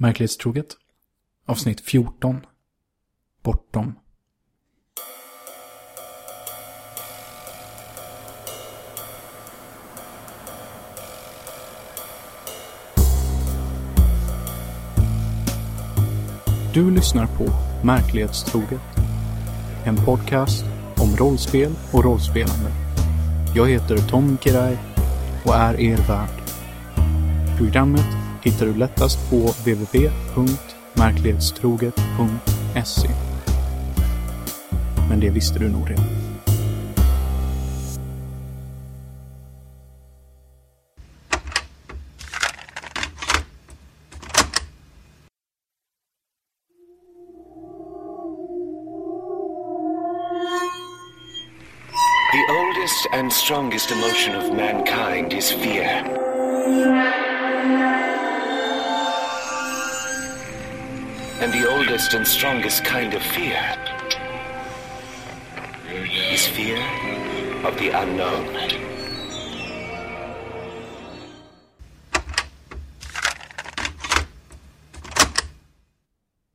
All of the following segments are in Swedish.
Märklighetstroget. Avsnitt 14. Bortom. Du lyssnar på Märklighetstroget. En podcast om rollspel och rollspelande. Jag heter Tom Kiraj och är er värd. Programmet hittar du lättast på www.märklighetstroget.se. Men det visste du nog redan. The oldest and strongest emotion of mankind is fear. And the oldest and strongest kind of fear is fear of the unknown.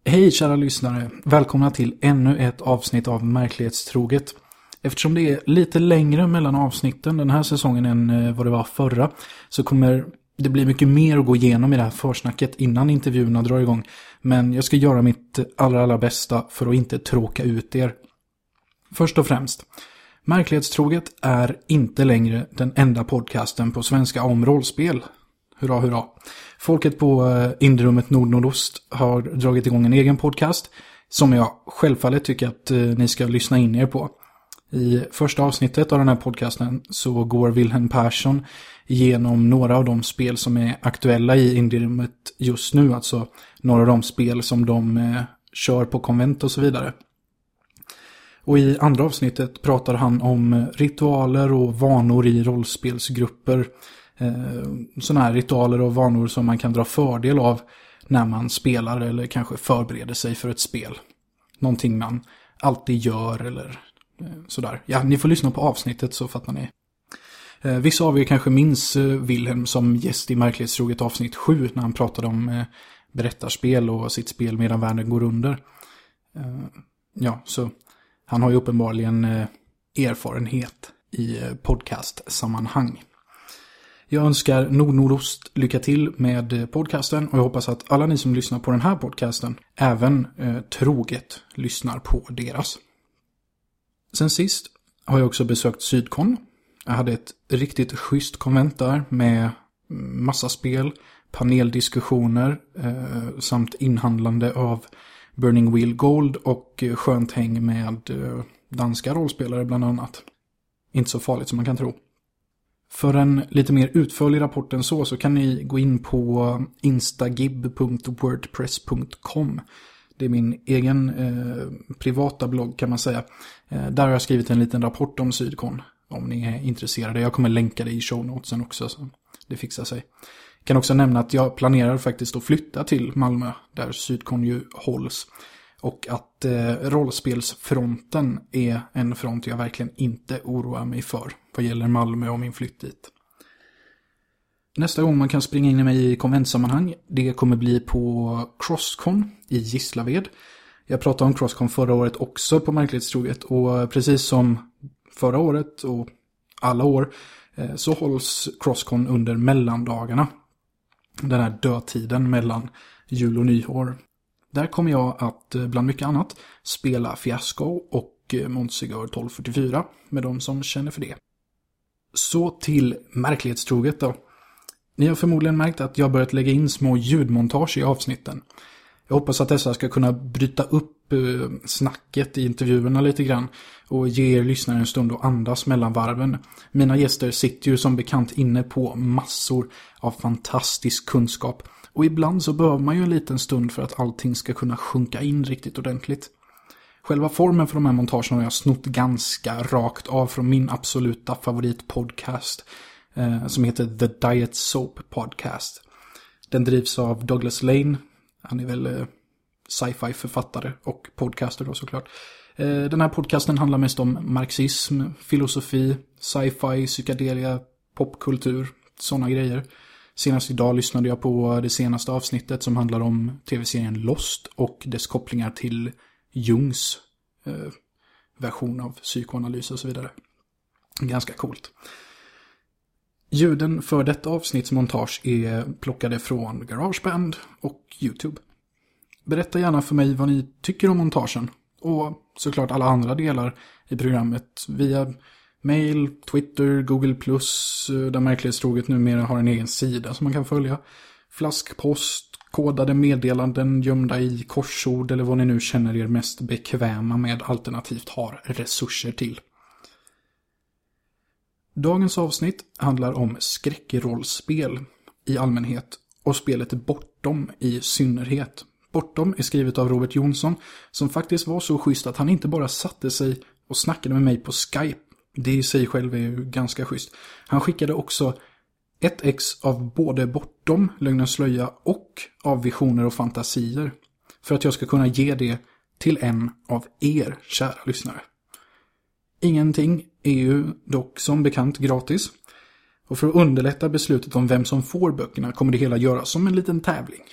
Hej kära lyssnare! Välkomna till ännu ett avsnitt av Märklighetstroget. Eftersom det är lite längre mellan avsnitten den här säsongen än eh, vad det var förra så kommer det blir mycket mer att gå igenom i det här försnacket innan intervjuerna drar igång. Men jag ska göra mitt allra, allra bästa för att inte tråka ut er. Först och främst, Märklighetstroget är inte längre den enda podcasten på svenska om rollspel. Hurra, hurra. Folket på eh, Indrummet Nordnordost har dragit igång en egen podcast som jag självfallet tycker att eh, ni ska lyssna in er på. I första avsnittet av den här podcasten så går Wilhelm Persson igenom några av de spel som är aktuella i Indierummet just nu. Alltså några av de spel som de eh, kör på konvent och så vidare. Och i andra avsnittet pratar han om eh, ritualer och vanor i rollspelsgrupper. Eh, sådana här ritualer och vanor som man kan dra fördel av när man spelar eller kanske förbereder sig för ett spel. Någonting man alltid gör eller Eh, sådär. Ja, ni får lyssna på avsnittet så fattar ni. Eh, vissa av er kanske minns eh, Wilhelm som gäst i Märklighetstroget avsnitt 7 när han pratade om berättarspel och sitt spel medan världen går under. Ja, så han har ju uppenbarligen erfarenhet i podcastsammanhang. Jag önskar Nordnordost lycka till med podcasten och jag hoppas att alla ni som lyssnar på den här podcasten även eh, troget lyssnar på deras. Sen sist har jag också besökt Sydkon. Jag hade ett riktigt schysst konvent där med massa spel, paneldiskussioner eh, samt inhandlande av Burning Wheel Gold och skönt häng med eh, danska rollspelare bland annat. Inte så farligt som man kan tro. För en lite mer utförlig rapport än så så kan ni gå in på instagib.wordpress.com. Det är min egen eh, privata blogg kan man säga. Eh, där har jag skrivit en liten rapport om Sydkon. Om ni är intresserade. Jag kommer länka det i show notesen också. Så det fixar sig. Jag kan också nämna att jag planerar faktiskt att flytta till Malmö. Där Sydkon ju hålls. Och att eh, rollspelsfronten är en front jag verkligen inte oroar mig för. Vad gäller Malmö och min flytt dit. Nästa gång man kan springa in i mig i konventsammanhang, det kommer bli på Crosscon i Gislaved. Jag pratade om Crosscon förra året också på Märklighetstroget och precis som förra året och alla år eh, så hålls Crosscon under mellandagarna. Den här dödtiden mellan jul och nyår. Där kommer jag att eh, bland mycket annat spela Fiasco och eh, Montsegur 1244 med de som känner för det. Så till märklighetstroget då. Ni har förmodligen märkt att jag börjat lägga in små ljudmontage i avsnitten. Jag hoppas att dessa ska kunna bryta upp eh, snacket i intervjuerna lite grann och ge er lyssnare en stund att andas mellan varven. Mina gäster sitter ju som bekant inne på massor av fantastisk kunskap och ibland så behöver man ju en liten stund för att allting ska kunna sjunka in riktigt ordentligt. Själva formen för de här montagen har jag snott ganska rakt av från min absoluta favoritpodcast eh, som heter The Diet Soap Podcast. Den drivs av Douglas Lane. Han är väl eh, sci-fi författare och podcaster då såklart. Eh, den här podcasten handlar mest om marxism, filosofi, sci-fi, psykedelia, popkultur, sådana grejer. Senast idag lyssnade jag på det senaste avsnittet som handlar om tv-serien Lost och dess kopplingar till Jungs eh, version av psykoanalys och så vidare. Ganska coolt. Ljuden för detta avsnittsmontage är plockade från Garageband och YouTube. Berätta gärna för mig vad ni tycker om montagen och såklart alla andra delar i programmet via mail, Twitter, Google+, eh, där Märklighetstroget numera har en egen sida som man kan följa. Flaskpost, kodade meddelanden gömda i korsord eller vad ni nu känner er mest bekväma med alternativt har resurser till. Dagens avsnitt handlar om skräckrollspel i allmänhet och spelet Bortom i synnerhet. Bortom är skrivet av Robert Jonsson som faktiskt var så schysst att han inte bara satte sig och snackade med mig på Skype. Det i sig själv är ju ganska schysst. Han skickade också ett ex av både Bortom, Lögnens slöja och av Visioner och fantasier. För att jag ska kunna ge det till en av er, kära lyssnare. Ingenting är ju dock som bekant gratis. Och för att underlätta beslutet om vem som får böckerna kommer det hela göras som en liten tävling.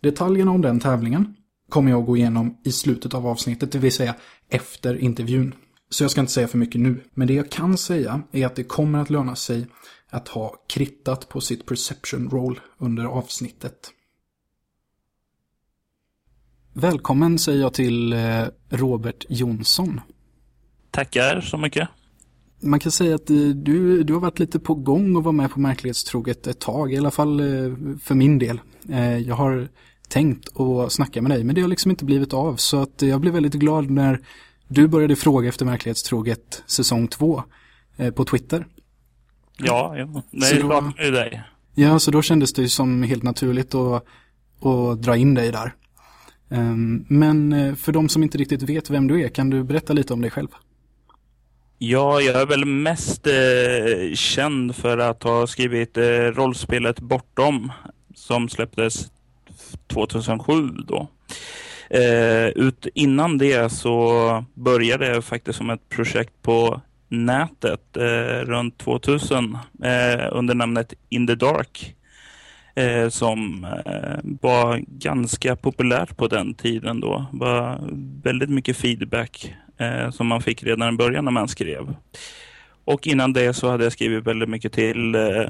Detaljerna om den tävlingen kommer jag att gå igenom i slutet av avsnittet, det vill säga efter intervjun. Så jag ska inte säga för mycket nu. Men det jag kan säga är att det kommer att löna sig att ha krittat på sitt perception roll under avsnittet. Välkommen säger jag till eh, Robert Jonsson. Tackar så mycket. Man kan säga att eh, du, du har varit lite på gång och var med på Märklighetstroget ett tag, i alla fall eh, för min del. Jag har tänkt att snacka med dig, men det har liksom inte blivit av. Så att jag blev väldigt glad när du började fråga efter Märklighetstroget säsong två på Twitter. Ja, ja. det är klart med dig. Ja, så då kändes det som helt naturligt att, att dra in dig där. Ehm, men för de som inte riktigt vet vem du är, kan du berätta lite om dig själv? Ja, jag är väl mest eh, känd för att ha skrivit eh, rollspelet Bortom som släpptes 2007 då. Eh, ut innan det så började jag faktiskt som ett projekt på nätet eh, runt 2000 eh, under namnet In the Dark eh, som eh, var ganska populärt på den tiden då. Det var väldigt mycket feedback eh, som man fick redan i början när man skrev. Och innan det så hade jag skrivit väldigt mycket till eh,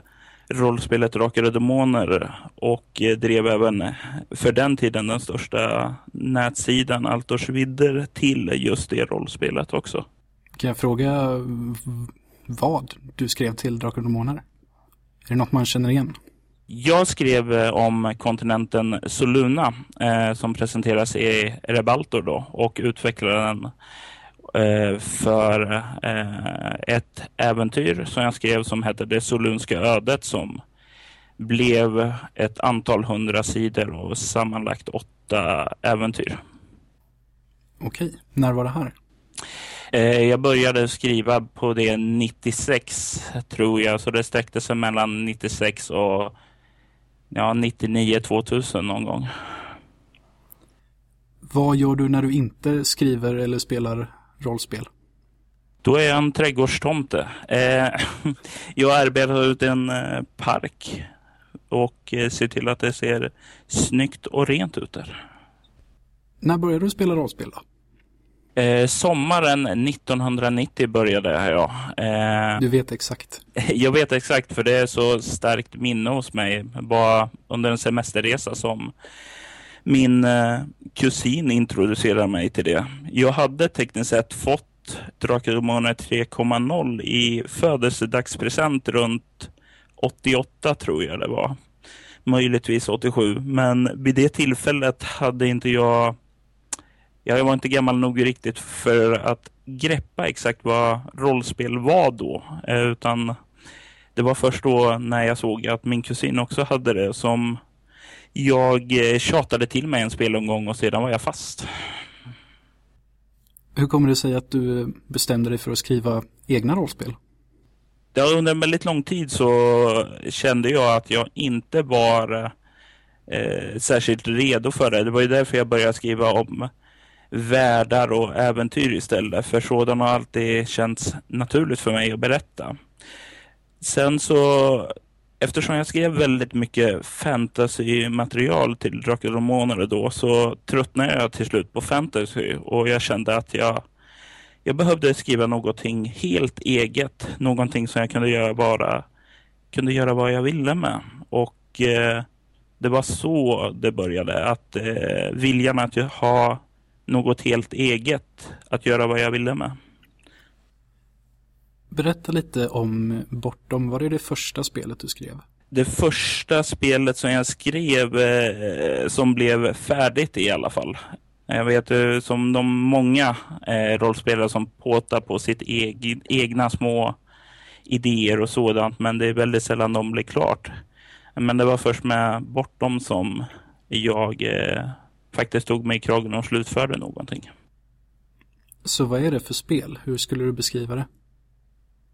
rollspelet Drakar och Demoner och eh, drev även för den tiden den största nätsidan Altors vidder till just det rollspelet också. Kan jag fråga vad du skrev till Drakar och Demoner? Är det något man känner igen? Jag skrev eh, om kontinenten Soluna eh, som presenteras i Rebaltor då och utvecklade den Eh, för eh, ett äventyr som jag skrev som hette Det Solunska ödet som blev ett antal hundra sidor och sammanlagt åtta äventyr. Okej, när var det här? Eh, jag började skriva på det 96 tror jag, så det sträckte sig mellan 96 och ja, 99 2000 någon gång. Vad gör du när du inte skriver eller spelar rollspel? Då är jag en trädgårdstomte. Eh, jag arbetar ut en eh, park och eh, ser till att det ser snyggt och rent ut där. När började du spela rollspel då? Eh, sommaren 1990 började jag. Eh, du vet exakt? Jag vet exakt för det är så starkt minne hos mig. Bara under en semesterresa som min eh, kusin introducerade mig till det. Jag hade tekniskt sett fått Drakar 3.0 i födelsedagspresent runt 88 tror jag det var. Möjligtvis 87. Men vid det tillfället hade inte jag... Jag var inte gammal nog riktigt för att greppa exakt vad rollspel var då. Eh, utan det var först då när jag såg att min kusin också hade det som jag eh, tjatade till mig en spelomgång och sedan var jag fast. Hur kommer det sig att du bestämde dig för att skriva egna rollspel? Ja, under en väldigt lång tid så kände jag att jag inte var eh, särskilt redo för det. Det var ju därför jag började skriva om världar och äventyr istället. För sådana har alltid känts naturligt för mig att berätta. Sen så eftersom jag skrev väldigt mycket fantasy-material till Drakar och Månader då så tröttnade jag till slut på fantasy och jag kände att jag, jag behövde skriva någonting helt eget. Någonting som jag kunde göra bara kunde göra vad jag ville med. Och eh, det var så det började. Att eh, viljan att ha något helt eget att göra vad jag ville med. Berätta lite om Bortom. Var det det första spelet du skrev? Det första spelet som jag skrev eh, som blev färdigt i alla fall. Jag vet eh, som de många eh, rollspelare som påtar på sitt eg egna små idéer och sådant. Men det är väldigt sällan de blir klart. Men det var först med Bortom som jag eh, faktiskt tog mig i kragen och slutförde någonting. Så vad är det för spel? Hur skulle du beskriva det?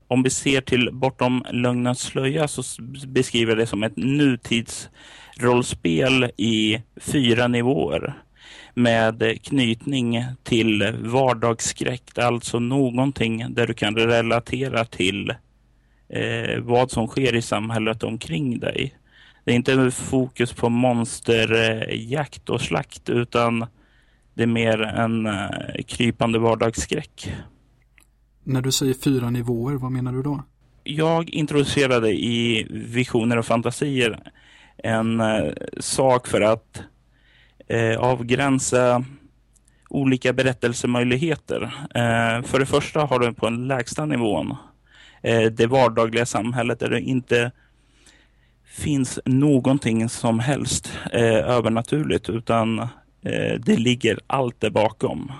Om vi ser till Bortom lögnens slöja så beskriver jag det som ett nutidsrollspel i fyra nivåer med knytning till vardagsskräck, alltså någonting där du kan relatera till eh, vad som sker i samhället omkring dig. Det är inte fokus på monsterjakt och slakt utan det är mer en eh, krypande vardagsskräck. När du säger fyra nivåer, vad menar du då? Jag introducerade i Visioner och fantasier en eh, sak för att eh, avgränsa olika berättelsemöjligheter. Eh, för det första har du på den lägsta nivån eh, det vardagliga samhället där det inte finns någonting som helst eh, övernaturligt utan eh, det ligger allt där bakom.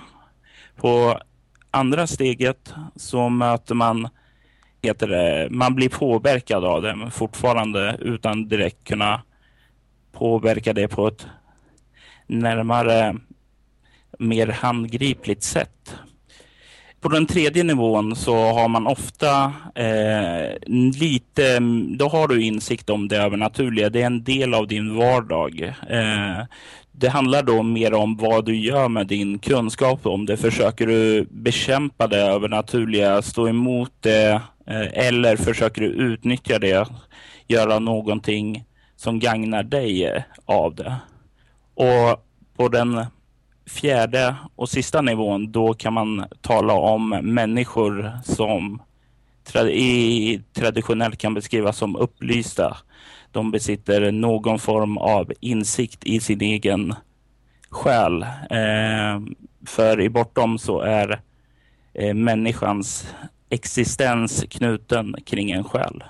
På andra steget så möter man heter det, man blir påverkad av det men fortfarande utan direkt kunna påverka det på ett närmare mer handgripligt sätt. På den tredje nivån så har man ofta eh, lite, då har du insikt om det övernaturliga. Det är en del av din vardag. Eh, det handlar då mer om vad du gör med din kunskap om det. Försöker du bekämpa det övernaturliga, stå emot det eh, eller försöker du utnyttja det, göra någonting som gagnar dig eh, av det. Och på den fjärde och sista nivån, då kan man tala om människor som i traditionellt kan beskrivas som upplysta. De besitter någon form av insikt i sin egen själ. Eh, för i bortom så är eh, människans existens knuten kring en själ.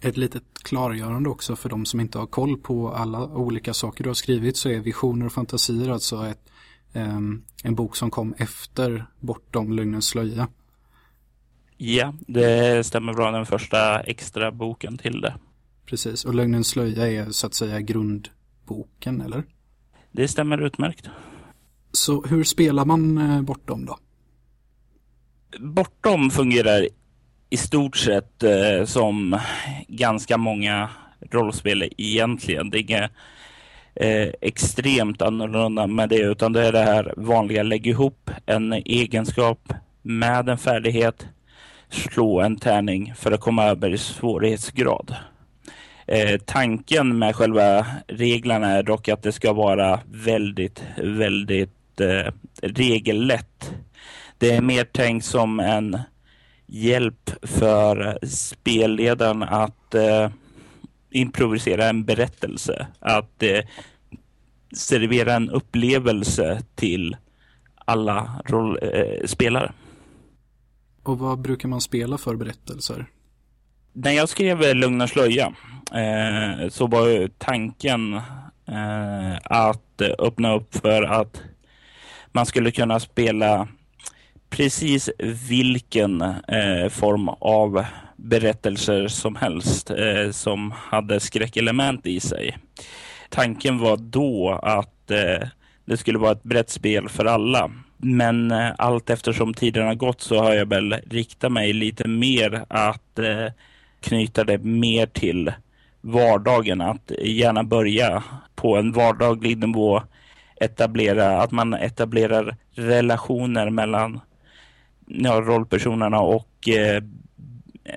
Ett litet klargörande också för de som inte har koll på alla olika saker du har skrivit så är Visioner och fantasier alltså ett, um, en bok som kom efter Bortom lögnens slöja. Ja, det stämmer bra. Den första extra boken till det. Precis, och Lögnens slöja är så att säga grundboken, eller? Det stämmer utmärkt. Så hur spelar man eh, Bortom då? Bortom fungerar i stort sett eh, som ganska många rollspel egentligen. Det är inget eh, extremt annorlunda med det utan det är det här vanliga lägg ihop en egenskap med en färdighet slå en tärning för att komma över i svårighetsgrad. Eh, tanken med själva reglerna är dock att det ska vara väldigt, väldigt eh, regellätt. Det är mer tänkt som en hjälp för spelledaren att eh, improvisera en berättelse. Att eh, servera en upplevelse till alla roll, eh, spelare. Och vad brukar man spela för berättelser? När jag skrev Lugn och slöja eh, så var tanken eh, att öppna upp för att man skulle kunna spela precis vilken eh, form av berättelser som helst eh, som hade skräckelement i sig. Tanken var då att eh, det skulle vara ett brett spel för alla. Men eh, allt eftersom tiden har gått så har jag väl riktat mig lite mer att eh, knyta det mer till vardagen. Att gärna börja på en vardaglig nivå etablera, att man etablerar relationer mellan ja, rollpersonerna och eh,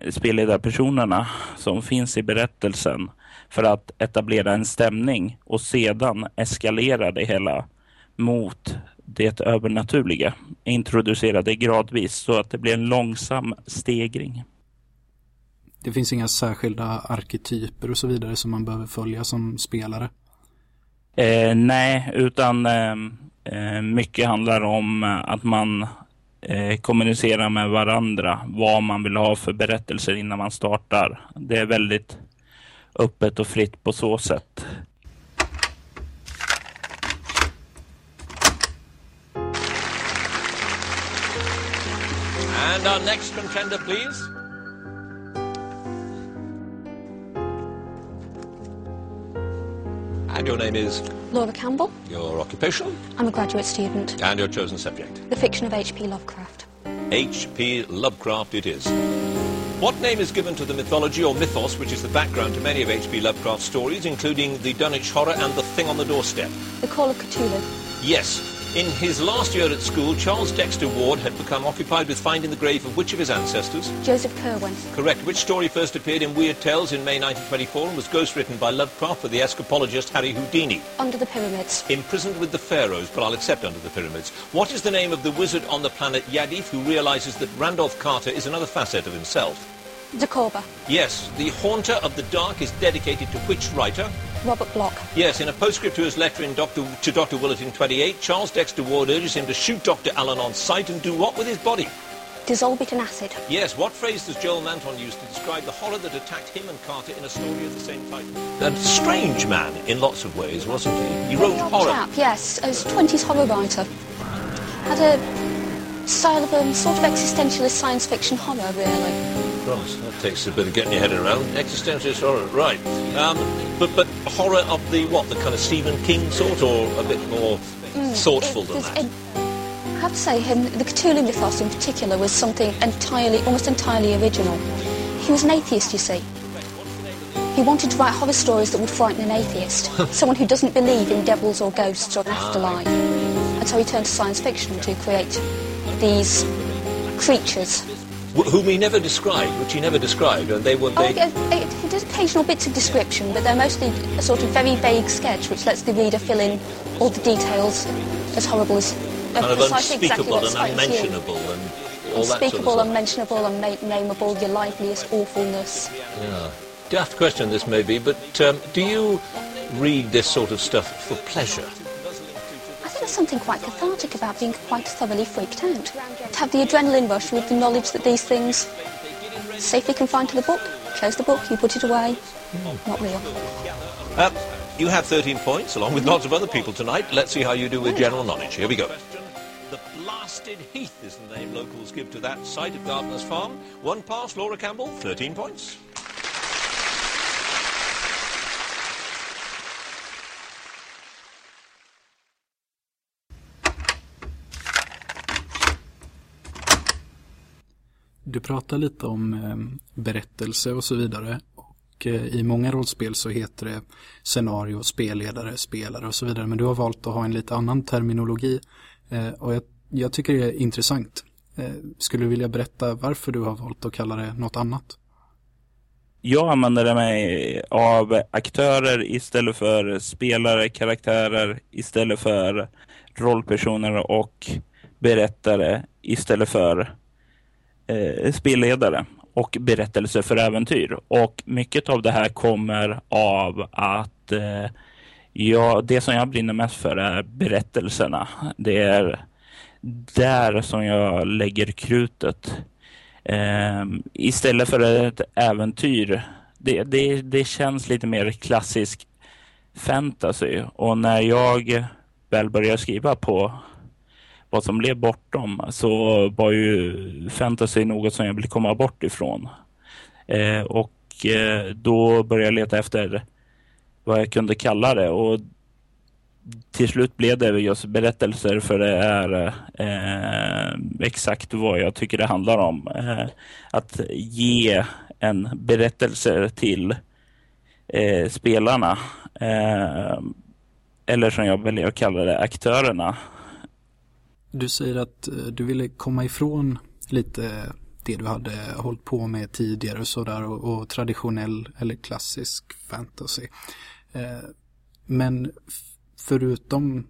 spelledarpersonerna som finns i berättelsen för att etablera en stämning och sedan eskalera det hela mot det övernaturliga. Introducera det gradvis så att det blir en långsam stegring. Det finns inga särskilda arketyper och så vidare som man behöver följa som spelare? Eh, nej, utan eh, eh mycket handlar om att man eh, kommunicerar med varandra vad man vill ha för berättelser innan man startar. Det är väldigt öppet och fritt på så sätt. And our next contender please. And your name is? Laura Campbell. Your occupation? I'm a graduate student. And your chosen subject? The fiction of H.P. Lovecraft. H.P. Lovecraft it is. What name is given to the mythology or mythos which is the background to many of H.P. Lovecraft's stories, including the Dunwich Horror and the Thing on the Doorstep? The Call of Cthulhu. Yes, in his last year at school, Charles Dexter Ward had become occupied with finding the grave of which of his ancestors? Joseph Curwen. Correct. Which story first appeared in Weird Tales in May 1924 and was ghostwritten by Lovecraft for the escapologist Harry Houdini? Under the Pyramids. Imprisoned with the Pharaohs, but I'll accept Under the Pyramids. What is the name of the wizard on the planet Yadif who realizes that Randolph Carter is another facet of himself? Jacoba. Yes. The Haunter of the Dark is dedicated to which writer? Robert Bloch. Yes, in a postscript to his letter in Dr. to Dr. Willett in 28, Charles Dexter Ward urges him to shoot Dr. Allen on sight and do what with his body? Dissolve it in acid. Yes, what phrase does Joel Manton use to describe the horror that attacked him and Carter in a story of the same title? A strange man in lots of ways, wasn't he? He wrote horror. Chap, yes, a 20s horror writer. Had a style of a sort of existentialist science fiction horror, really. Right, that takes a bit of getting your head around. Existentialist horror, right. Um, but but horror of the, what, the kind of Stephen King sort, or a bit more mm, thoughtful than that? It, I have to say, him, the Cthulhu mythos in particular was something entirely, almost entirely original. He was an atheist, you see. He wanted to write horror stories that would frighten an atheist, someone who doesn't believe in devils or ghosts or an afterlife. And so he turned to science fiction to create these creatures whom he never described, which he never described, and they were. Oh, he does occasional bits of description, but they're mostly a sort of very vague sketch, which lets the reader fill in all the details, as horrible as. Kind of unspeakable exactly and unmentionable, and all unspeakable, sort of unmentionable, unnameable, your liveliest awfulness. Yeah, daft question this may be, but um, do you read this sort of stuff for pleasure? There's something quite cathartic about being quite thoroughly freaked out. To have the adrenaline rush with the knowledge that these things safely confined to the book. Close the book, you put it away. Mm. Not real. Uh, you have 13 points, along with lots of other people tonight. Let's see how you do with general knowledge. Here we go. The Blasted Heath is the name locals give to that site of Gardener's Farm. One pass, Laura Campbell, 13 points. Du pratar lite om eh, berättelse och så vidare. Och eh, i många rollspel så heter det scenario, spelledare, spelare och så vidare. Men du har valt att ha en lite annan terminologi. Eh, och jag, jag, tycker det är intressant. Skulle du vilja berätta varför du har valt att kalla det något annat? Jag använder mig av aktörer istället för spelare, karaktärer istället för rollpersoner och berättare istället för eh, spelledare och berättelse för äventyr. Och mycket av det här kommer av att eh, jag, det som jag brinner mest för är berättelserna. Det är där som jag lägger krutet. Eh, istället för ett äventyr. Det, det, det känns lite mer klassisk fantasy. Och när jag väl börjar skriva på vad som blev bortom så var ju fantasy något som jag ville komma bort ifrån. Eh, och eh, då började jag leta efter vad jag kunde kalla det och till slut blev det just berättelser för det är eh, exakt vad jag tycker det handlar om. Eh, att ge en berättelse till eh, spelarna. Eh, eller som jag väljer att kalla det, aktörerna. Du säger att eh, du ville komma ifrån lite det du hade hållit på med tidigare och sådär och, och traditionell eller klassisk fantasy. Eh, men förutom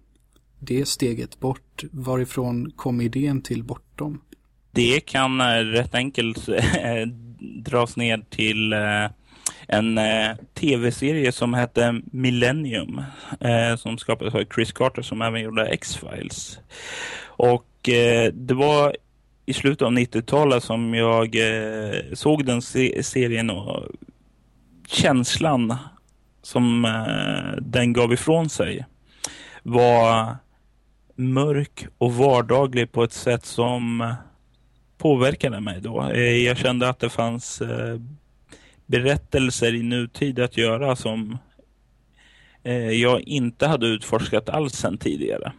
det steget bort, varifrån kom idén till Bortom? Det kan eh, rätt enkelt eh, dras ner till eh, en eh, tv-serie som hette Millennium som skapades av Chris Carter som även gjorde X-Files. Och eh, det var i slutet av 90-talet som jag eh, såg den serien och känslan som eh, den gav ifrån sig var mörk och vardaglig på ett sätt som påverkade mig då. Jag kände att det fanns berättelser i nutid att göra som jag inte hade utforskat alls sen tidigare.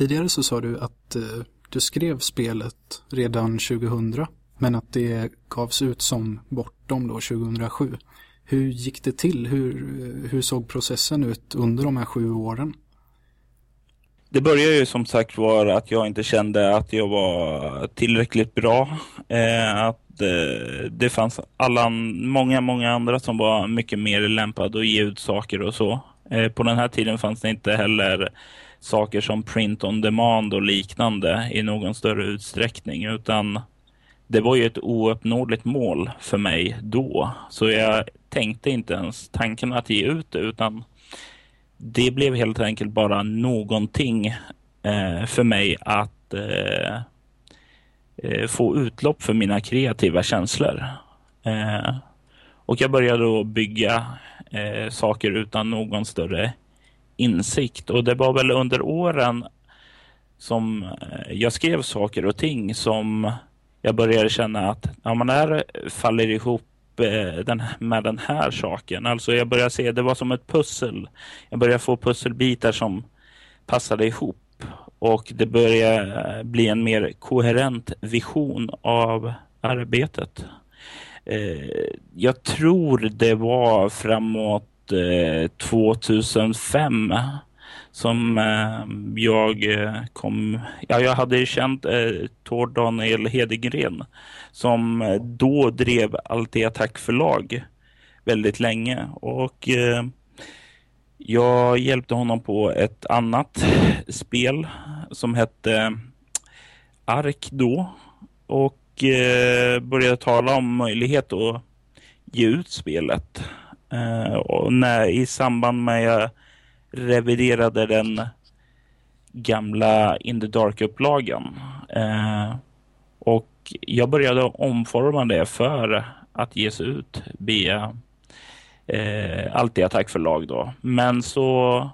Tidigare så sa du att eh, du skrev spelet redan 2000 men att det gavs ut som Bortom då 2007. Hur gick det till? Hur, eh, hur såg processen ut under de här sju åren? det började ju som sagt var att jag inte kände att jag var tillräckligt bra. Eh, att eh, det fanns alla, många, många andra som var mycket mer lämpade att ge ut saker och så. Eh, på den här tiden fanns det inte heller saker som print on demand och liknande i någon större utsträckning utan det var ju ett ouppnåeligt mål för mig då. Så jag tänkte inte ens tanken att ge ut det utan det blev helt enkelt bara någonting eh, för mig att eh, eh få utlopp för mina kreativa känslor. Eh, och jag började då bygga eh, saker utan någon större insikt. Och det var väl under åren som eh, jag skrev saker och ting som jag började känna att ja, man är, faller ihop eh, den, med den här saken. Alltså jag började se, det var som ett pussel. Jag började få pusselbitar som passade ihop och det började eh, bli en mer koherent vision av arbetet. Jag tror det var framåt 2005 eh, som eh, jag eh, kom, ja jag hade känt eh, Tord Daniel Hedegren som då drev Altea Attack förlag väldigt länge. Och eh, jag hjälpte honom på ett annat spel som hette Ark då. Och eh, började tala om möjlighet att ge ut spelet. Eh, och när, I samband med att jag reviderade den gamla In the Dark-upplagan. Eh, och jag började omforma det för att ges ut via eh, Alltid Attack förlag då. Men så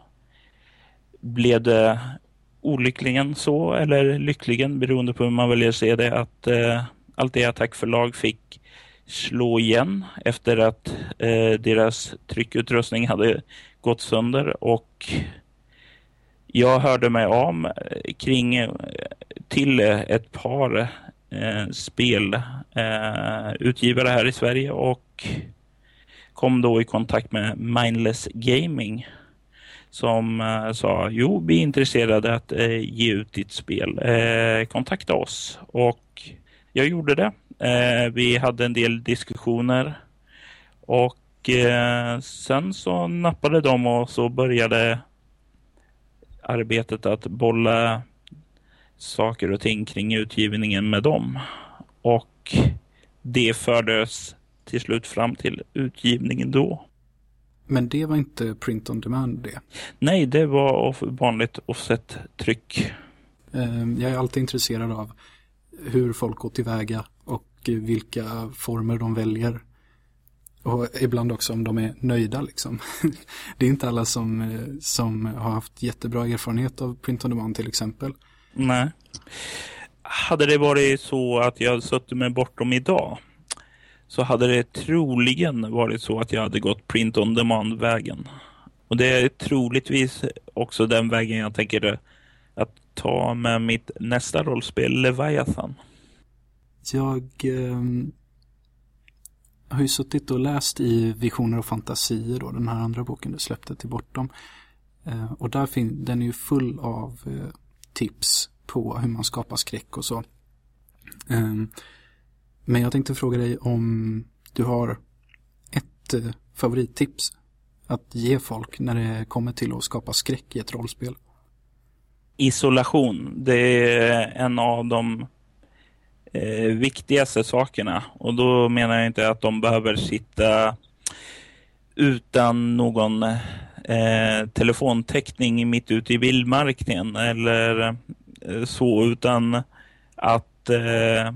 blev det olyckligen så, eller lyckligen beroende på hur man väljer att se det, att eh, Alltid Attack förlag fick slå igen efter att eh, deras tryckutrustning hade gått sönder och jag hörde mig om eh, kring eh, till ett par eh, spelutgivare eh, här i Sverige och kom då i kontakt med Mindless Gaming som eh, sa jo, vi är intresserade att eh, ge ut ditt spel. Eh, kontakta oss. Och jag gjorde det. Eh, vi hade en del diskussioner och eh, sen så nappade de och så började arbetet att bolla saker och ting kring utgivningen med dem. Och det fördes till slut fram till utgivningen då. Men det var inte print on demand det? Nej, det var vanligt offset-tryck. Ehm, jag är alltid intresserad av hur folk går tillväga och vilka former de väljer. Och ibland också om de är nöjda liksom. Det är inte alla som, som har haft jättebra erfarenhet av print on demand till exempel. Nej. Hade det varit så att jag suttit mig bortom idag så hade det troligen varit så att jag hade gått print on demand-vägen. Och det är troligtvis också den vägen jag tänker att ta med mitt nästa rollspel, Leviathan. Jag eh, har ju suttit och läst i Visioner och fantasier då, den här andra boken du släppte till Bortom. Eh, och där fin den är ju full av eh, tips på hur man skapar skräck och så. Ehm, men jag tänkte fråga dig om du har ett eh, favorittips att ge folk när det kommer till att skapa skräck i ett rollspel? Isolation, det är en av de eh, viktigaste sakerna. Och då menar jag inte att de behöver sitta utan någon eh, telefontäckning mitt ute i vildmarken eller eh, så, utan att eh,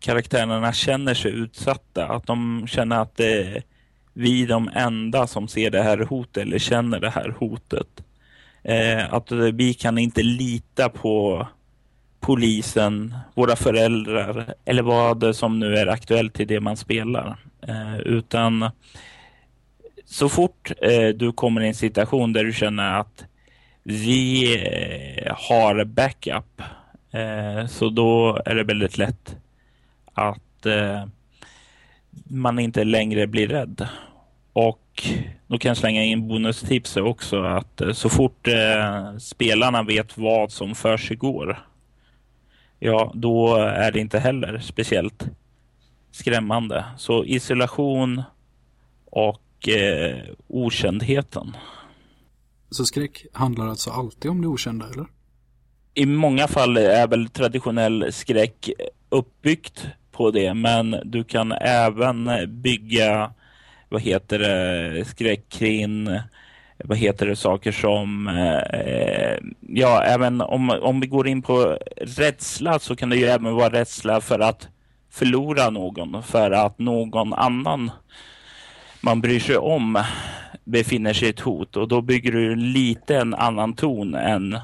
karaktärerna känner sig utsatta. Att de känner att det är vi de enda som ser det här hotet eller känner det här hotet. Eh, att vi kan inte lita på polisen, våra föräldrar eller vad som nu är aktuellt i det man spelar. Eh, utan så fort eh, du kommer i en situation där du känner att vi eh, har backup eh, så då är det väldigt lätt att eh, man inte längre blir rädd. Och då kan jag slänga in bonustips också att eh, så fort eh, spelarna vet vad som för sig går ja, då är det inte heller speciellt skrämmande. Så isolation och eh, okändheten. Så skräck handlar alltså alltid om det okända, eller? I många fall är väl traditionell skräck uppbyggt på det, men du kan även bygga, vad heter det, skräck kring vad heter det, saker som, eh, ja, även om, om vi går in på rädsla så kan det ju även vara rädsla för att förlora någon, för att någon annan man bryr sig om befinner sig i ett hot. Och då bygger du lite en annan ton än,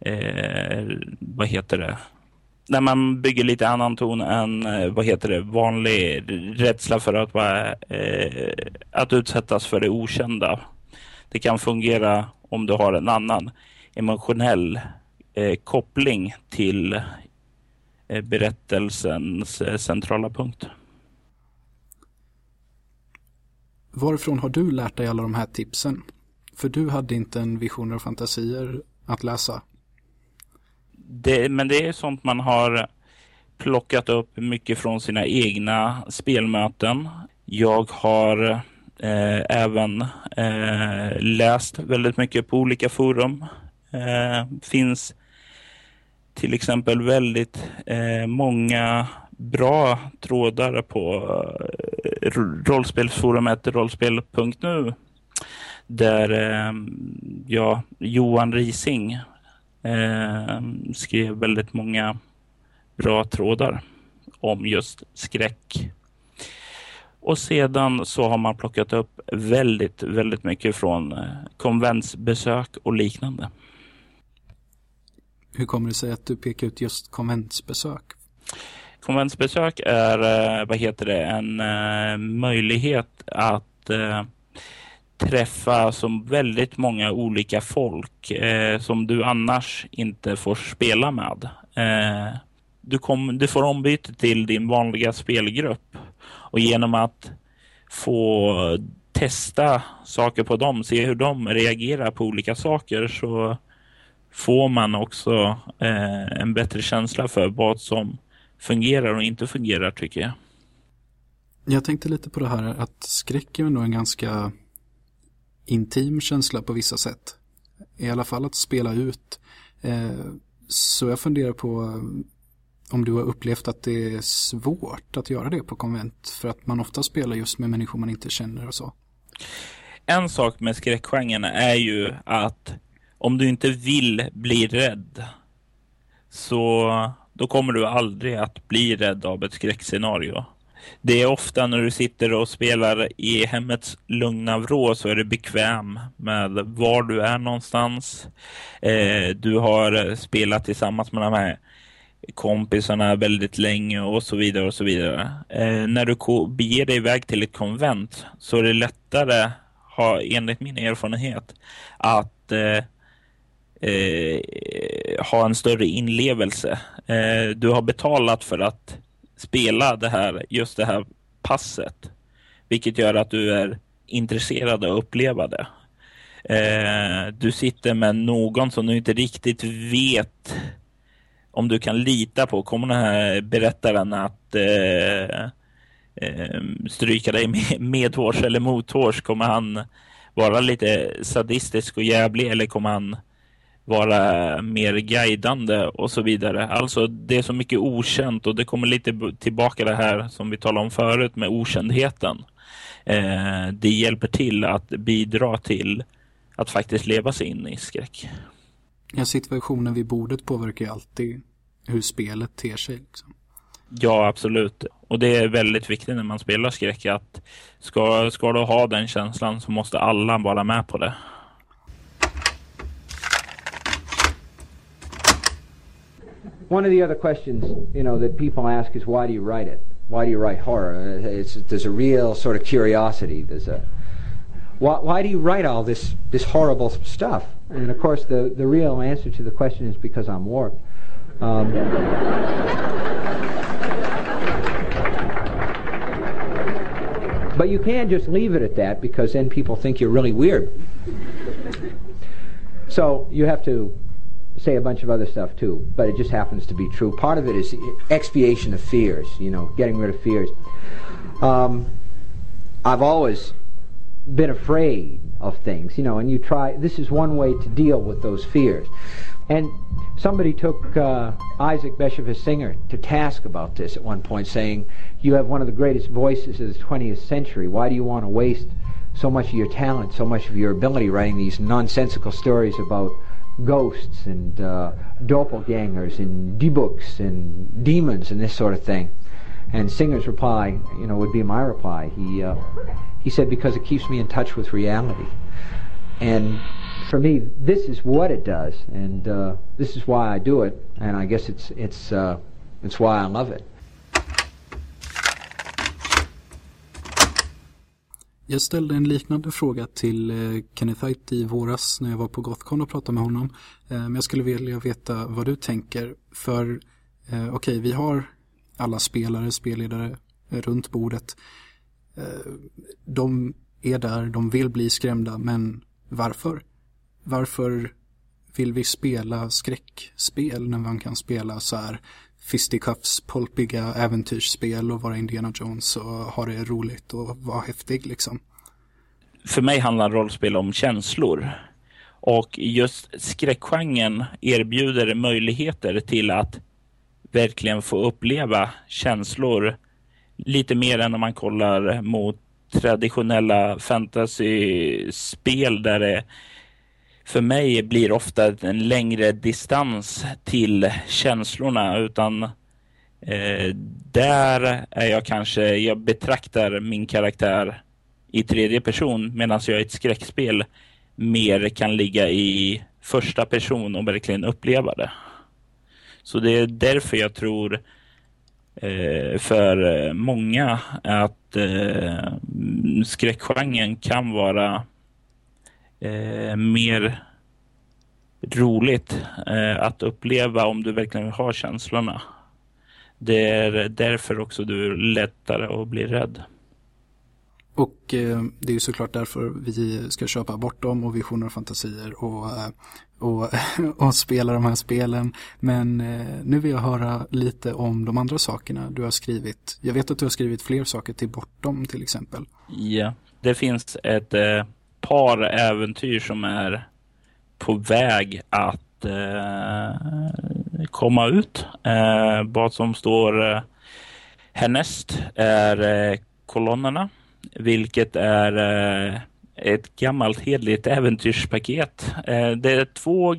eh, vad heter det, när man bygger lite annan ton än, eh, vad heter det, vanlig rädsla för att, vara, eh, att utsättas för det okända. Det kan fungera om du har en annan emotionell eh, koppling till eh, berättelsens eh, centrala punkt. Varifrån har du lärt dig alla de här tipsen? För du hade inte en visioner och fantasier att läsa. Det, men det är sånt man har plockat upp mycket från sina egna spelmöten. Jag har eh, även eh, läst väldigt mycket på olika forum. Eh, finns till exempel väldigt eh, många bra trådar på eh, rollspelsforumet rollspel.nu där eh, ja, Johan Rising eh, skrev väldigt många bra trådar om just skräck och sedan så har man plockat upp väldigt, väldigt mycket från eh, konventsbesök och liknande. Hur kommer det sig att du pekar ut just konventsbesök? Konventsbesök är, eh, vad heter det, en uh, möjlighet att träffa som väldigt många olika folk som du annars inte får spela med du, kom, du får ombyte till din vanliga spelgrupp och genom att få testa saker på dem, se hur de reagerar på olika saker så får man också eh, en bättre känsla för vad som fungerar och inte fungerar tycker jag. Jag tänkte lite på det här att skräck är ändå en ganska intim känsla på vissa sätt. I alla fall att spela ut. Eh, så jag funderar på om du har upplevt att det är svårt att göra det på konvent för att man ofta spelar just med människor man inte känner och så. En sak med skräckgenren är ju att om du inte vill bli rädd så då kommer du aldrig att bli rädd av ett skräckscenario. Det är ofta när du sitter och spelar i hemmets lugna vrå så är du bekväm med var du är någonstans. Eh, du har spelat tillsammans med de här kompisarna väldigt länge och så vidare och så vidare. Eh, när du beger dig iväg till ett konvent så är det lättare, ha, enligt min erfarenhet, att eh, eh, ha en större inlevelse. Eh, du har betalat för att spela det här, just det här passet, vilket gör att du är intresserad av att uppleva det. Eh, du sitter med någon som du inte riktigt vet om du kan lita på, kommer den här berättaren att eh, eh, stryka dig med, medhårs eller mothårs? Kommer han vara lite sadistisk och jävlig eller kommer han vara mer guidande och så vidare. Alltså det är så mycket okänt och det kommer lite tillbaka det här som vi talade om förut med okändheten. Eh, det hjälper till att bidra till att faktiskt leva sig in i skräck. Ja, situationen vid bordet påverkar ju alltid hur spelet ter sig. Liksom. Ja, absolut. Och det är väldigt viktigt när man spelar skräck att ska, ska du ha den känslan så måste alla vara med på det. One of the other questions, you know, that people ask is why do you write it? Why do you write horror? It's, there's a real sort of curiosity. There's a why, why do you write all this this horrible stuff? And of course, the the real answer to the question is because I'm warped. Um, but you can't just leave it at that because then people think you're really weird. So you have to say a bunch of other stuff too, but it just happens to be true. Part of it is expiation of fears, you know, getting rid of fears. Um, I've always been afraid of things, you know, and you try, this is one way to deal with those fears. And somebody took uh, Isaac Bashevis Singer to task about this at one point, saying, You have one of the greatest voices of the 20th century. Why do you want to waste so much of your talent, so much of your ability writing these nonsensical stories about ghosts and uh, doppelgangers and debooks and demons and this sort of thing. And Singer's reply, you know, would be my reply. He uh, he said because it keeps me in touch with reality, and for me, this is what it does, and uh, this is why I do it, and I guess it's it's uh, it's why I love it. Jag ställde en liknande fråga till eh, Kenneth Haidt i våras när jag var på Gothcon och pratade med honom. Eh, men jag skulle vilja veta vad du tänker. För eh, okej, okay, vi har alla spelare, spelledare runt bordet. Eh, de är där, de vill bli skrämda, men varför? Varför vill vi spela skräckspel när man kan spela så här fisticuffs, polpiga äventyrsspel och vara Indiana Jones och ha det roligt och vara häftig liksom. För mig handlar rollspel om känslor. Och just skräckgenren erbjuder möjligheter till att verkligen få uppleva känslor lite mer än när man kollar mot traditionella fantasyspel där det för mig blir ofta en längre distans till känslorna utan eh, där är jag kanske, jag betraktar min karaktär i tredje person medan jag i ett skräckspel mer kan ligga i första person och verkligen uppleva det. Så det är därför jag tror Eh, för eh, många att eh, skräckgenren kan vara eh, mer roligt eh, att uppleva om du verkligen har känslorna. Det är därför också du är lättare att bli rädd. Och eh, det är ju såklart därför vi ska köpa bort dem och visioner och fantasier och, eh, och, och spela de här spelen. Men eh, nu vill jag höra lite om de andra sakerna du har skrivit. Jag vet att du har skrivit fler saker till Bortom till exempel. Ja, det finns ett eh, par äventyr som är på väg att eh, komma ut. Eh, vad som står eh, härnäst är eh, kolonnerna, vilket är eh, ett gammalt hedligt äventyrspaket. Eh, det är två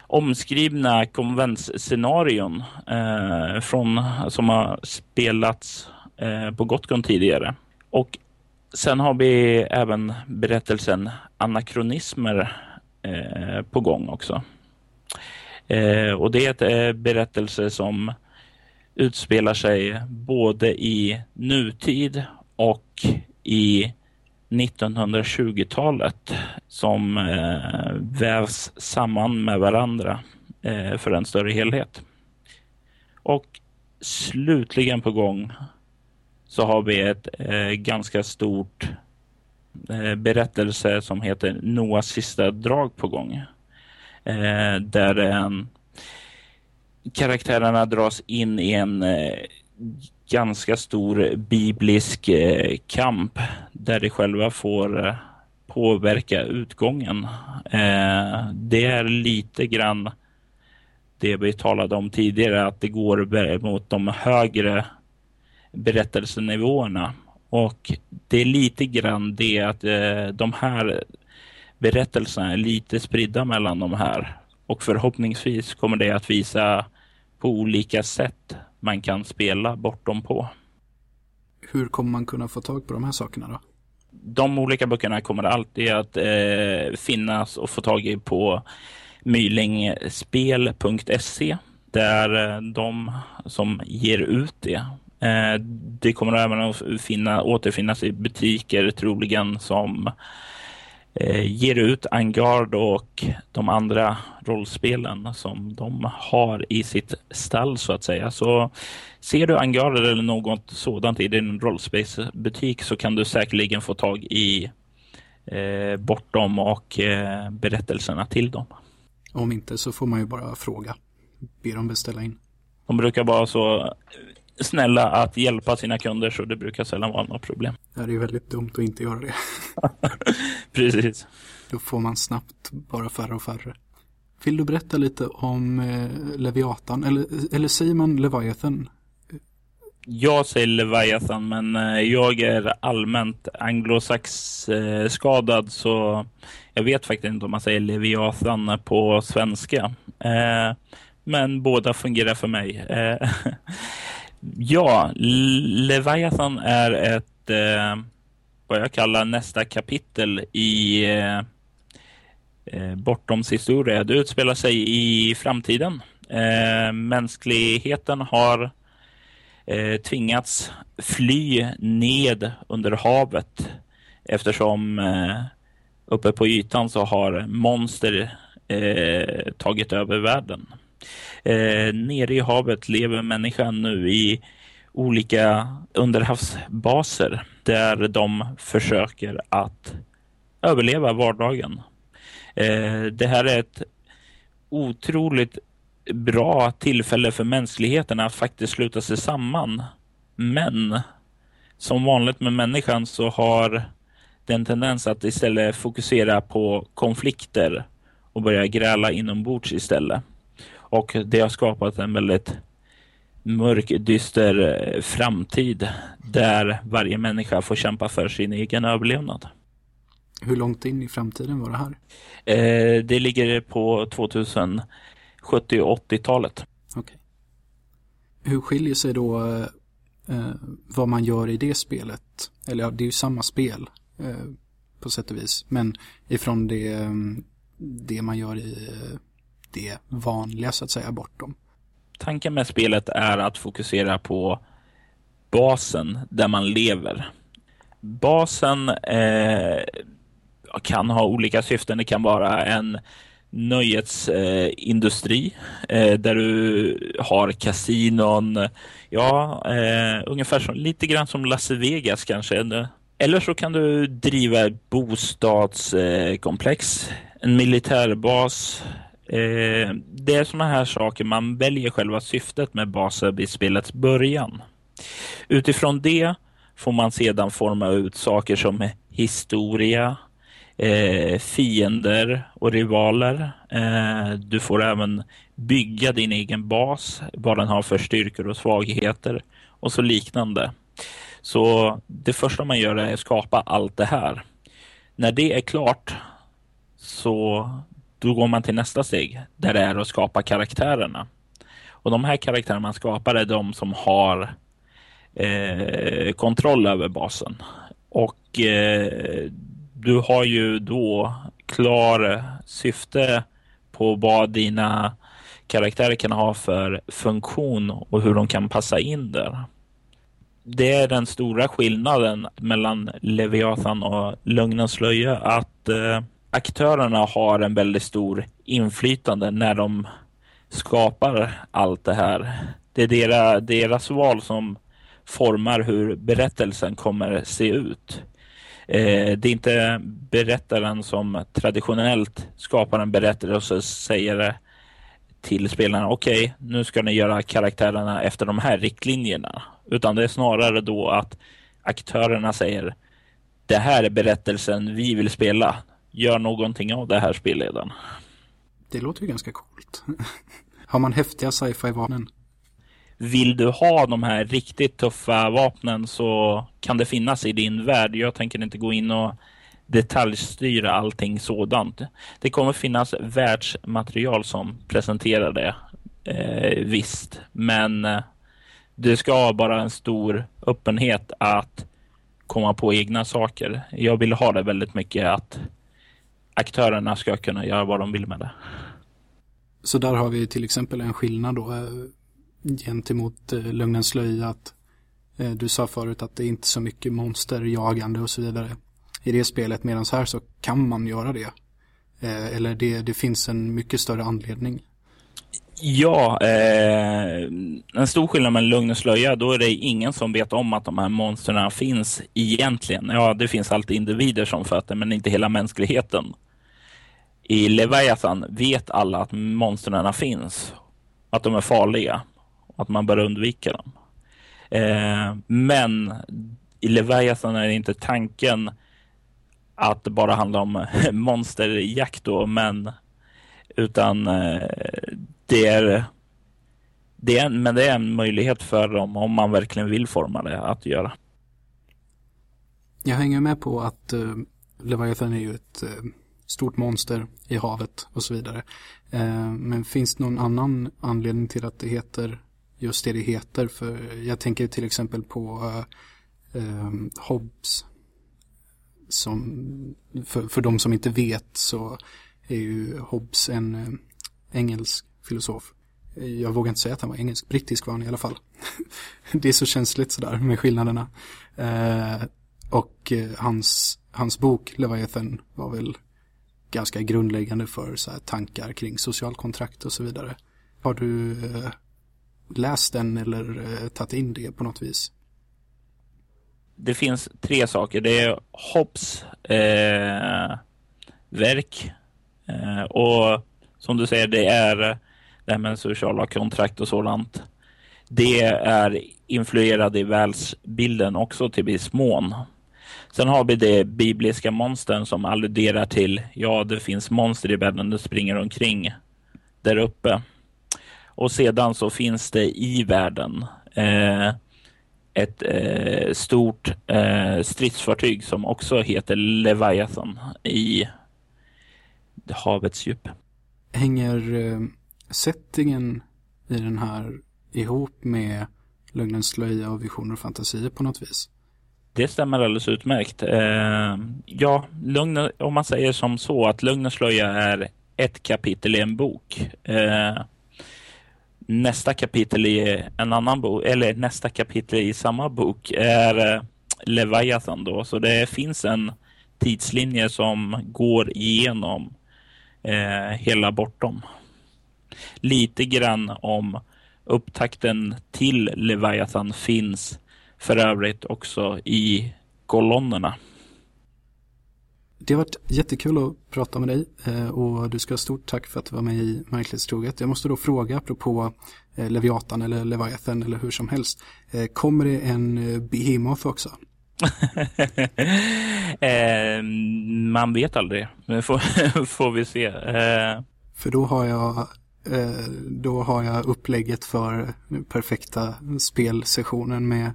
omskrivna konventsscenarion eh, från, som har spelats eh, på Gotgon tidigare. Och Sen har vi även berättelsen Anakronismer eh, på gång också. Eh, och det är en eh, berättelse som utspelar sig både i nutid och i 1920-talet som eh, vävs samman med varandra eh, för en större helhet. Och slutligen på gång så har vi ett eh, ganska stort eh, berättelse som heter Noas sista drag på gång. Eh, där en karaktärerna dras in i en eh, ganska stor biblisk eh, kamp där de själva får eh, påverka utgången. Eh, det är lite grann det vi talade om tidigare, att det går mot de högre berättelsenivåerna. Och det är lite grann det att de här berättelserna är lite spridda mellan de här. Och förhoppningsvis kommer det att visa på olika sätt man kan spela bortom på. Hur kommer man kunna få tag på de här sakerna då? De olika böckerna kommer alltid att eh, finnas och få tag i på mylingspel.se där eh, de som ger ut det Eh, det kommer även att finna, återfinnas i butiker troligen som ger ut Angard och de andra rollspelen som de har i sitt stall så att säga. Så ser du Angard eller något sådant i din rollspelsbutik så kan du säkerligen få tag i eh, Bortom och eh, berättelserna till dem. Om inte så får man ju bara fråga. Be dem beställa in. De brukar vara så snälla att hjälpa sina kunder så det brukar sällan vara något problem. Det är ju väldigt dumt att inte göra det. Precis. Då får man snabbt bara färre och färre. Vill du berätta lite om eh, Leviatan? Eller, eller säger man Leviathan? Jag säger Leviathan men eh, jag är allmänt anglosax-skadad så jag vet faktiskt inte om man säger Leviathan på svenska. Eh, men båda fungerar för mig. Ja, Leviathan är ett eh, vad jag kallar nästa kapitel i eh, eh, Bortoms historia. Det utspelar sig i framtiden. Eh, mänskligheten har eh, tvingats fly ned under havet eftersom eh, uppe på ytan så har monster eh, tagit över världen. Eh, nere i havet lever människan nu i olika underhavsbaser där de försöker att överleva vardagen. Eh, det här är ett otroligt bra tillfälle för mänskligheten att faktiskt sluta sig samman. Men som vanligt med människan så har den tendens att istället fokusera på konflikter och börja gräla inombords istället. Och det har skapat en väldigt mörk, dyster eh, framtid där varje människa får kämpa för sin egen överlevnad. Hur långt in i framtiden var det här? Eh, det ligger på 2070 och 80-talet. Okay. Hur skiljer sig då eh, vad man gör i det spelet? Eller ja, det är ju samma spel eh, på sätt och vis. Men ifrån det, eh, det man gör i eh, det vanliga så att säga bortom. Tanken med spelet är att fokusera på basen där man lever. Basen eh, kan ha olika syften. Det kan vara en nöjesindustri eh, eh, där du har kasinon. Ja, eh, ungefär som, lite grann som Las Vegas kanske. Eller så kan du driva ett bostadskomplex, eh, en militärbas, Eh, det är sådana här saker man väljer själva syftet med baser vid spelets början. Utifrån det får man sedan forma ut saker som historia, eh, fiender och rivaler. Eh, du får även bygga din egen bas, vad den har för styrkor och svagheter och så liknande. Så det första man gör är att skapa allt det här. När det är klart så då går man till nästa steg där det är att skapa karaktärerna. Och de här karaktärerna man skapar är de som har eh, kontroll över basen. Och eh, du har ju då klar syfte på vad dina karaktärer kan ha för funktion och hur de kan passa in där. Det är den stora skillnaden mellan Leviathan och Lögnens slöja att eh, aktörerna har en väldigt stor inflytande när de skapar allt det här. Det är deras, deras val som formar hur berättelsen kommer se ut. Eh, det är inte berättaren som traditionellt skapar en berättelse och så säger till spelarna, okej, okay, nu ska ni göra karaktärerna efter de här riktlinjerna. Utan det är snarare då att aktörerna säger, det här är berättelsen vi vill spela. Gör någonting av det här spelledaren. Det låter ju ganska coolt. Har man häftiga sci-fi-vapnen? Vill du ha de här riktigt tuffa vapnen så kan det finnas i din värld. Jag tänker inte gå in och detaljstyra allting sådant. Det kommer finnas världsmaterial som presenterar det. Eh, visst, men eh, det ska bara en stor öppenhet att komma på egna saker. Jag vill ha det väldigt mycket att aktörerna ska kunna göra vad de vill med det. Så där har vi till exempel en skillnad då eh, gentemot Lugnens Lögnens slöja att eh, du sa förut att det är inte så mycket monsterjagande och så vidare i det spelet medan här så kan man göra det. Eller det, det finns en mycket större anledning. Ja, eh, en stor skillnad med Lugn och slöja, då är det ingen som vet om att de här monstren finns egentligen. Ja, det finns alltid individer som fötter, men inte hela mänskligheten. I Leviathan vet alla att monstren finns, att de är farliga, att man bör undvika dem. Eh, men i Leviathan är det inte tanken att det bara handlar om monsterjakt då, men utan eh, det är, det är, men det är en möjlighet för dem om man verkligen vill forma det att göra. Jag hänger med på att uh, Leviathan är ju ett uh, stort monster i havet och så vidare. Uh, men finns det någon annan anledning till att det heter just det det heter? För jag tänker till exempel på uh, Hobbes som för, för de som inte vet så är ju Hobbes en engelsk filosof. Jag vågar inte säga att han var engelsk, brittisk var han i alla fall. det är så känsligt sådär med skillnaderna. Eh, och eh, hans, hans bok Leviathan var väl ganska grundläggande för så tankar kring socialkontrakt och så vidare. Har du eh, läst den eller eh, tagit in det på något vis? det finns tre saker. Det är Hobbes eh, verk eh, och som du säger, det är men med sociala kontrakt och sådant. Det är influerade i världsbilden också till viss mån. Sen har vi det bibliska monstern som alluderar till, ja det finns monster i världen, det springer omkring där uppe. Och sedan så finns det i världen eh, ett eh, stort eh, stridsfartyg som också heter Leviathan i havets djup. Hänger eh, settingen i den här ihop med Lögnens slöja och visioner och fantasier på något vis? Det stämmer alldeles utmärkt. Eh, ja, lugn, om man säger som så att Lögnens slöja är ett kapitel i en bok. Eh, nästa kapitel i en annan bok, eller nästa kapitel i samma bok är eh, Leviathan då. Så det finns en tidslinje som går igenom eh, hela bortom. Lite grann om upptakten till Leviathan finns för övrigt också i kolonnerna. Det har varit jättekul att prata med dig eh, och du ska ha stort tack för att du var med i Märklighetstroget. Jag måste då fråga apropå eh, Leviatan eller Leviathan eller hur som helst. Eh, kommer det en Behemoth också? eh, man vet aldrig, får, får vi se. Eh. För då har jag då har jag upplägget för perfekta spelsessionen med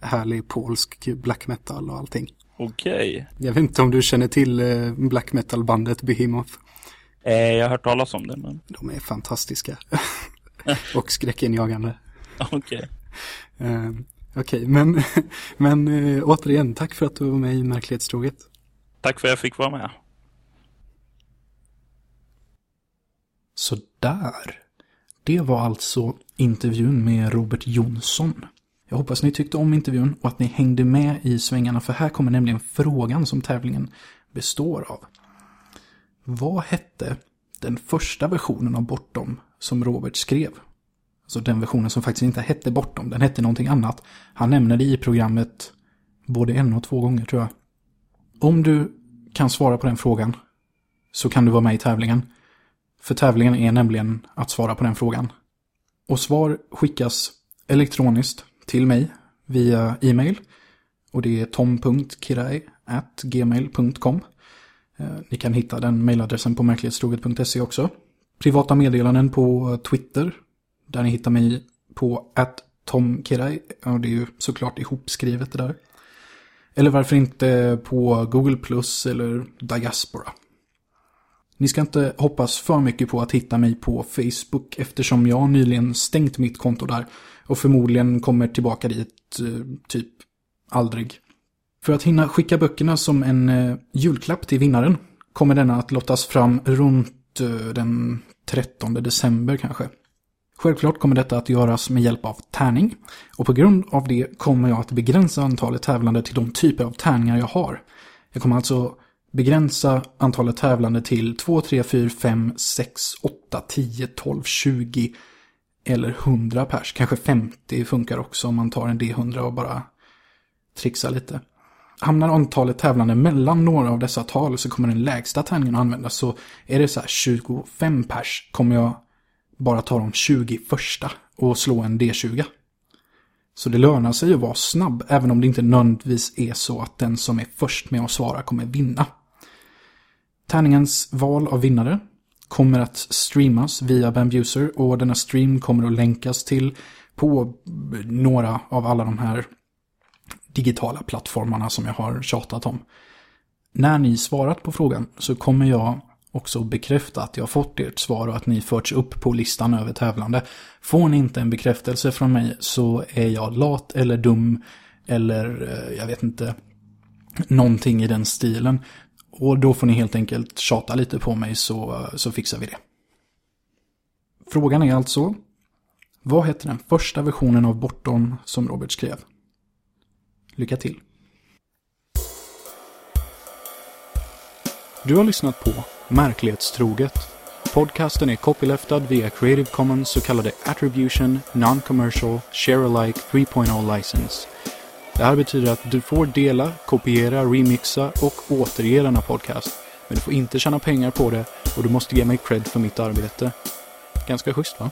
härlig polsk black metal och allting. Okej. Okay. Jag vet inte om du känner till eh, black metal-bandet Behemoth. Eh, jag har hört talas om det. Men... De är fantastiska. och skräckinjagande. Okej. Okay. Eh, Okej, okay, men, men återigen, tack för att du var med i Märklighetstroget. Tack för att jag fick vara med. Så där. Det var alltså intervjun med Robert Jonsson. Jag hoppas ni tyckte om intervjun och att ni hängde med i svängarna för här kommer nämligen frågan som tävlingen består av. Vad hette den första versionen av Bortom som Robert skrev? Alltså den versionen som faktiskt inte hette Bortom, den hette någonting annat. Han nämner det i programmet både en och två gånger tror jag. Om du kan svara på den frågan så kan du vara med i tävlingen. För tävlingen är nämligen att svara på den frågan. Och svar skickas elektroniskt till mig via e-mail. Och det är tom.kirai.gmail.com. Eh, ni kan hitta den mailadressen på märklighetstroget.se också. Privata meddelanden på Twitter. Där ni hittar mig på tomkirai. Och det är ju såklart ihopskrivet det där. Eller varför inte på Google Plus eller Diaspora. Ni ska inte hoppas för mycket på att hitta mig på Facebook eftersom jag nyligen stängt mitt konto där och förmodligen kommer tillbaka dit eh, typ aldrig. För att hinna skicka böckerna som en eh, julklapp till vinnaren kommer denna att lottas fram runt eh, den 13 december kanske. Självklart kommer detta att göras med hjälp av tärning och på grund av det kommer jag att begränsa antalet tävlande till de typer av tärningar jag har. Jag kommer alltså begränsa antalet tävlande till 2, 3, 4, 5, 6, 8, 10, 12, 20 eller 100 pers. Kanske 50 funkar också om man tar en D100 och bara trixar lite. Hamnar antalet tävlande mellan några av dessa tal så kommer den lägsta tärningen att användas. Så är det så här 25 pers kommer jag bara ta de 20 första och slå en D20. Så det lönar sig att vara snabb, även om det inte nödvändigtvis är så att den som är först med att svara kommer vinna. Tärningens val av vinnare kommer att streamas via Bambuser och denna stream kommer att länkas till på några av alla de här digitala plattformarna som jag har tjatat om. När ni svarat på frågan så kommer jag också bekräfta att jag fått ert svar och att ni förts upp på listan över tävlande. Får ni inte en bekräftelse från mig så är jag lat eller dum eller eh, jag vet inte någonting i den stilen. Och då får ni helt enkelt tjata lite på mig så, så fixar vi det. Frågan är alltså, vad hette den första versionen av Bortom som Robert skrev? Lycka till! Du har lyssnat på Märklighetstroget. Podcasten är copyleftad via Creative Commons så kallade Attribution Non-Commercial Share-alike 3.0 license. Det här betyder att du får dela, kopiera, remixa och återge denna podcast. Men du får inte tjäna pengar på det och du måste ge mig cred för mitt arbete. Ganska schysst va?